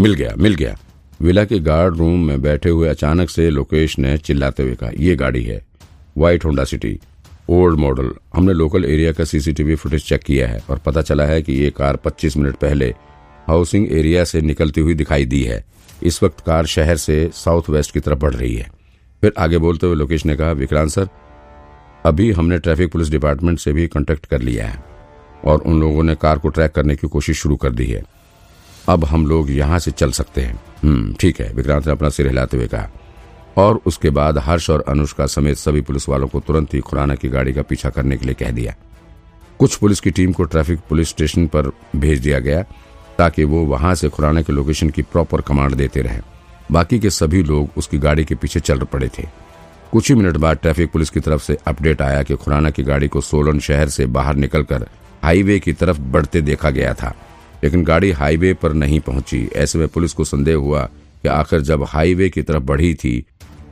मिल गया मिल गया। विला के गार्ड रूम में बैठे हुए अचानक से लोकेश ने चिल्लाते हुए कहा यह गाड़ी है, white Honda City, old model. हमने लोकल एरिया का सीसीटीवी फुटेज चेक किया है और पता चला है कि ये कार 25 मिनट पहले हाउसिंग एरिया से निकलती हुई दिखाई दी है। इस वक्त कार शहर से साउथ वेस्ट की तरफ़ बढ़ रही है। फिर आगे बोलते हुए लोकेश ने कहा, विक्रांत सर, अभी हमने ट्रैफ़िक पुलिस डिपार्टमेंट से भी कॉन्टेक्ट कर लिया है और उन लोगों ने कार को ट्रैक करने की कोशिश शुरू कर दी है। अब हम लोग यहाँ से चल सकते हैं। हम्म ठीक है, विक्रांत ने अपना सिर हिलाते हुए कहा। और उसके बाद हर्ष और अनुष्का समेत सभी पुलिस वालों को तुरंत ही खुराना की गाड़ी का पीछा करने के लिए कह दिया। कुछ पुलिस की टीम को ट्रैफ़िक पुलिस स्टेशन पर भेज दिया गया, ताकि वो वहाँ से खुराना के लोकेशन की प्रॉपर कमांड देते रहे। बाकी के सभी लोग उसकी गाड़ी के पीछे चल पड़े थे। कुछ ही मिनट बाद ट्रैफ़िक पुलिस की तरफ़ से अपडेट आया कि खुराना की गाड़ी को सोलन शहर से बाहर निकलकर हाईवे की तरफ़ बढ़ते देखा गया था। लेकिन गाड़ी हाईवे पर नहीं पहुँची। ऐसे में पुलिस को संदेह हुआ कि आखिर जब हाईवे की तरफ़ बढ़ी थी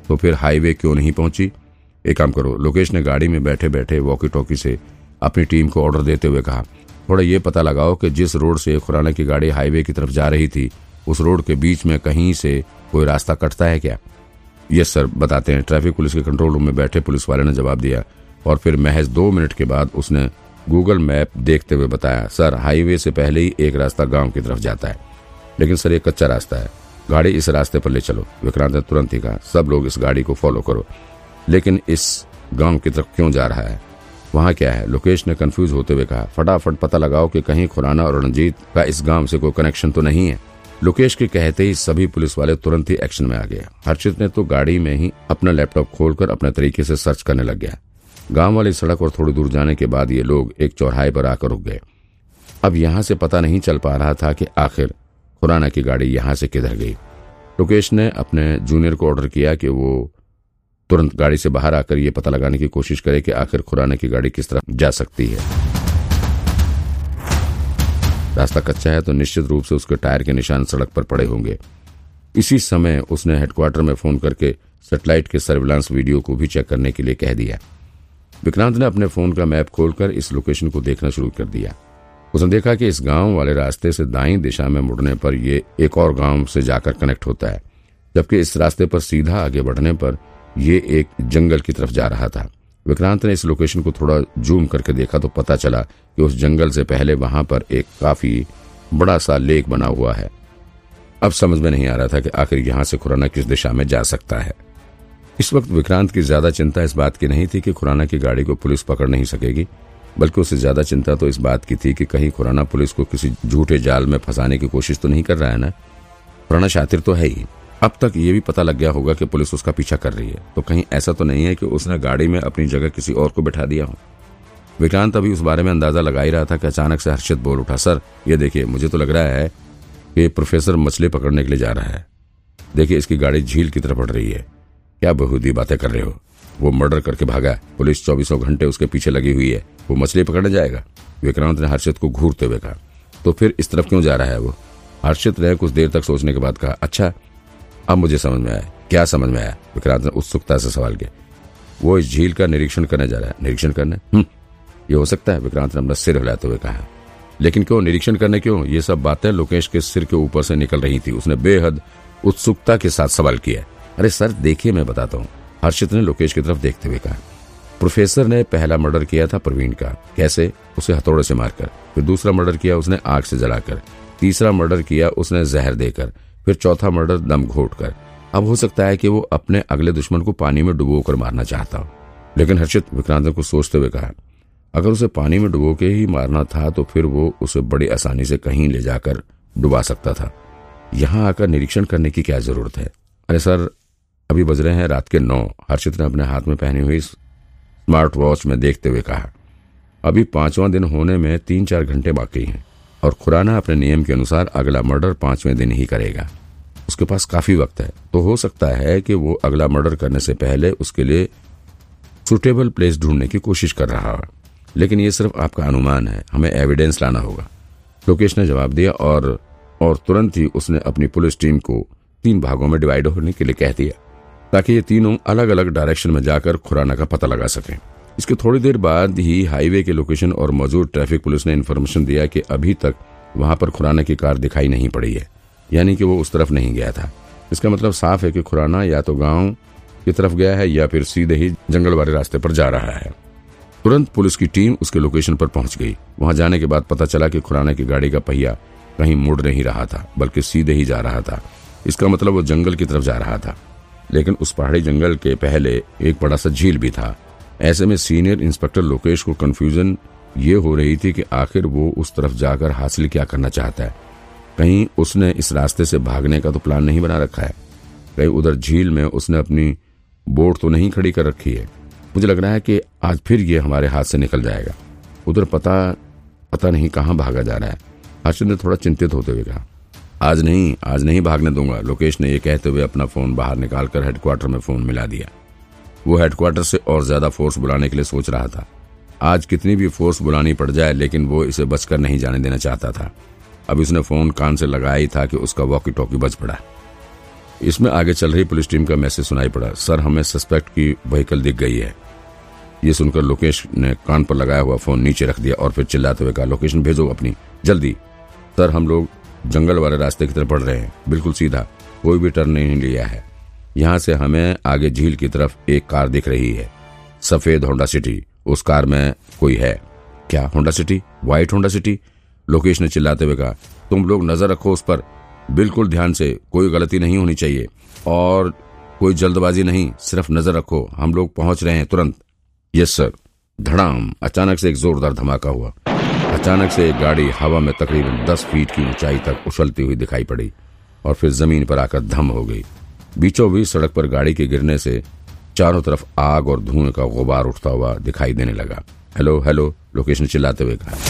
तो फिर हाईवे क्यों नहीं पहुँची? एक काम करो, लोकेश ने गाड़ी में बैठे बैठे वॉकी टॉकी से अपनी टीम को ऑर्डर देते हुए कहा, थोड़ा ये पता लगाओ कि जिस रोड से खुराना की गाड़ी हाईवे की तरफ़ जा रही थी, उस रोड के बीच में कहीं से कोई रास्ता कटता है क्या? यस, सर, बताते हैं। ट्रैफ़िक पुलिस के कंट्रोल रूम में बैठे पुलिस वाले ने जवाब दिया और फिर महज दो मिनट के बाद उसने गूगल मैप देखते हुए बताया, सर, हाईवे से पहले ही एक रास्ता गाँव की तरफ़ जाता है। लेकिन सर, ये कच्चा रास्ता है। गाड़ी इस रास्ते पर ले चलो। विक्रांत ने तुरंत ही कहा, सब लोग इस गाड़ी को फॉलो करो। लेकिन इस गाँव की तरफ़ क्यों जा रहा है? वहाँ क्या है? लोकेश ने कंफ्यूज होते हुए कहा, फटाफट पता लगाओ कि कहीं खुराना और रणजीत का इस गाँव से कोई कनेक्शन तो नहीं है? लोकेश के कहते ही सभी पुलिस वाले तुरंत ही एक्शन में आ गए। हर्षित ने तो गाड़ी में ही अपना लैपटॉप खोलकर अपने तरीके से सर्च करने लग गया। गाँव वाली सड़क और थोड़ी दूर जाने के बाद ये लोग एक चौराहे पर आकर रुक गए। अब यहाँ से पता नहीं चल पा रहा था कि आखिर खुराना की गाड़ी यहाँ से किधर गई। लोकेश ने अपने जूनियर को ऑर्डर किया कि वो तुरंत गाड़ी से बाहर आकर ये पता लगाने की कोशिश करे कि आखिर खुराना की गाड़ी किस तरह जा सकती है। रास्ता कच्चा है तो निश्चित रूप से उसके टायर के निशान सड़क पर पड़े होंगे। इसी समय उसने हेडक्वार्टर में फ़ोन करके सेटेलाइट के सर्विलांस वीडियो को भी चेक करने के लिए कह दिया। विक्रांत ने अपने फ़ोन का मैप खोलकर इस लोकेशन को देखना शुरू कर दिया। उसने देखा कि इस गाँव वाले रास्ते से दाई दिशा में मुड़ने पर यह एक और गाँव से जाकर कनेक्ट होता है, जबकि इस रास्ते पर सीधा आगे बढ़ने पर यह एक जंगल की तरफ़ जा रहा था। विक्रांत ने इस लोकेशन को थोड़ा जूम करके देखा तो पता चला कि उस जंगल से पहले वहाँ पर एक काफ़ी बड़ा सा लेक बना हुआ है। अब समझ में नहीं आ रहा था कि आखिर यहाँ से खुराना किस दिशा में जा सकता है। इस वक्त विक्रांत की ज़्यादा चिंता इस बात की नहीं थी कि खुराना की गाड़ी को पुलिस पकड़ नहीं सकेगी, बल्कि उससे ज़्यादा चिंता तो इस बात की थी कि कहीं खुराना पुलिस को किसी झूठे जाल में फंसाने की कोशिश तो नहीं कर रहा है ना? खुराना शातिर तो है ही। अब तक ये भी पता लग गया होगा कि पुलिस उसका पीछा कर रही है। तो कहीं ऐसा तो नहीं है कि उसने गाड़ी में अपनी जगह किसी और को बैठा दिया हो। विक्रांत अभी उस बारे में अंदाज़ा लगा ही रहा था कि अचानक से हर्षित बोल उठा, सर, ये देखिए, मुझे तो लग रहा है कि प्रोफेसर मछली पकड़ने के लिए जा रहा है। देखिए, इसकी गाड़ी झील की तरफ़ बढ़ रही है। क्या बहुदी बातें कर रहे हो? वो मर्डर करके भागा है। पुलिस चौबीसों घंटे उसके पीछे लगी हुई है। वो मछली पकड़ने जाएगा? विक्रांत ने हर्षित को घूरते हुए कहा। तो फिर इस तरफ़ क्यों जा रहा है वो? हर्षित ने कुछ देर तक सोचने के बाद कहा अच्छा अब मुझे समझ में आया। क्या समझ में आया? विक्रांत ने उत्सुकता से सवाल किया। वो इस झील का निरीक्षण करने जा रहा है। निरीक्षण करने? हम्म ये हो सकता है, विक्रांत ने अपना सिर हिलाते हुए कहा। लेकिन क्यों? निरीक्षण करने क्यों? ये सब बातें लोकेश के सिर के ऊपर से निकल रही थी। उसने बेहद उत्सुकता के साथ सवाल किया। अरे सर, देखिए मैं बताता हूँ। हर्षित ने लोकेश की तरफ़ देखते हुए कहा, प्रोफेसर ने पहला मर्डर किया था प्रवीण का। कैसे? उसे हथौड़े से मारकर। फिर दूसरा मर्डर किया उसने आग से जलाकर। तीसरा मर्डर किया उसने जहर देकर। फिर चौथा मर्डर दम घोट कर अब हो सकता है कि वो अपने अगले दुश्मन को पानी में डुबो कर मारना चाहता हो। लेकिन हर्षित विक्रांत को सोचते हुए कहा, अगर उसे पानी में डुबो के ही मारना था तो फिर वो उसे बड़ी आसानी से कहीं ले जाकर डुबा सकता था। यहाँ आकर निरीक्षण करने की क्या ज़रूरत है? अरे सर अभी बज रहे हैं रात के नौ। हर्षित ने अपने हाथ में पहनी हुई स्मार्ट वॉच में देखते हुए कहा, अभी पांचवा दिन होने में तीन चार घंटे बाकी हैं और खुराना अपने नियम के अनुसार अगला मर्डर पाँचवें दिन ही करेगा। उसके पास काफ़ी वक्त है तो हो सकता है कि वो अगला मर्डर करने से पहले उसके लिए सुटेबल प्लेस ढूँढने की कोशिश कर रहा है। लेकिन ये सिर्फ़ आपका अनुमान है, हमें एविडेंस लाना होगा। लोकेश ने जवाब दिया और और तुरंत ही उसने अपनी पुलिस टीम को तीन भागों में डिवाइड होने के लिए कह दिया। ताकि ये तीनों अलग अलग डायरेक्शन में जाकर खुराना का पता लगा सकें। इसके थोड़ी देर बाद ही हाईवे के लोकेशन और मौजूद ट्रैफ़िक पुलिस ने इन्फॉर्मेशन दिया कि अभी तक वहाँ पर खुराना की कार दिखाई नहीं पड़ी है, यानी कि वो उस तरफ़ नहीं गया था। इसका मतलब साफ़ है कि खुराना या तो गाँव की तरफ़ गया है या फिर सीधे ही जंगल वाले रास्ते पर जा रहा है। तुरंत पुलिस की टीम उसके लोकेशन पर पहुँच गई। वहाँ जाने के बाद पता चला कि खुराना की गाड़ी का पहिया कहीं मुड़ नहीं रहा था, बल्कि सीधे ही जा रहा था। इसका मतलब वो जंगल की तरफ़ जा रहा था। लेकिन उस पहाड़ी जंगल के पहले एक बड़ा सा झील भी था। ऐसे में सीनियर इंस्पेक्टर लोकेश को कंफ्यूजन ये हो रही थी कि आखिर वो उस तरफ़ जाकर हासिल क्या करना चाहता है। कहीं उसने इस रास्ते से भागने का तो प्लान नहीं बना रखा है। कहीं उधर झील में उसने अपनी बोट तो नहीं खड़ी कर रखी है। मुझे लग रहा है कि आज फिर ये हमारे हाथ से निकल जाएगा। उधर पता पता नहीं कहाँ भागा जा रहा है। हर्षद ने थोड़ा चिंतित होते हुए कहा आज नहीं आज नहीं भागने दूँगा। लोकेश ने यह कहते हुए अपना फ़ोन बाहर निकालकर हेडक्वार्टर में फ़ोन मिला दिया। वो हेडक्वार्टर से और ज़्यादा फोर्स बुलाने के लिए सोच रहा था। आज कितनी भी फोर्स बुलानी पड़ जाए, लेकिन वो इसे बचकर नहीं जाने देना चाहता था। अब उसने फ़ोन कान से लगाया ही था कि उसका वॉकी टॉकी बच पड़ा। इसमें आगे चल रही पुलिस टीम का मैसेज सुनाई पड़ा। सर, हमें सस्पेक्ट की व्हीकल दिख गई है। ये सुनकर लोकेश ने कान पर लगाया हुआ फ़ोन नीचे रख दिया और फिर चिल्लाते हुए कहा लोकेशन भेजो अपनी। जल्दी। सर, हम लोग जंगल वाले रास्ते की तरफ़ बढ़ रहे हैं। बिल्कुल सीधा। कोई भी टर्न नहीं लिया है। यहाँ से हमें आगे झील की तरफ़ एक कार दिख रही है। सफ़ेद होंडा सिटी। उस कार में कोई है। क्या Honda City? White Honda City? Lokesh ने चिल्लाते हुए कहा, तुम लोग नज़र रखो उस पर। बिल्कुल ध्यान से। कोई गलती नहीं होनी चाहिए। और कोई जल्दबाजी नहीं। सिर्फ़ नज़र रखो। हम लोग पहुँच रहे हैं तुरंत। Yes, sir. धड़ाम। अचानक से एक जोरदार धमाका हुआ। अचानक से एक गाड़ी हवा में तकरीबन दस फीट की ऊंचाई तक उछलती हुई दिखाई पड़ी और फिर ज़मीन पर आकर धम हो गई। बीचों बीच सड़क पर गाड़ी के गिरने से चारों तरफ़ आग और धुएँ का गुबार उठता हुआ दिखाई देने लगा। हेलो हेलो, लोकेशन चिल्लाते हुए कहा।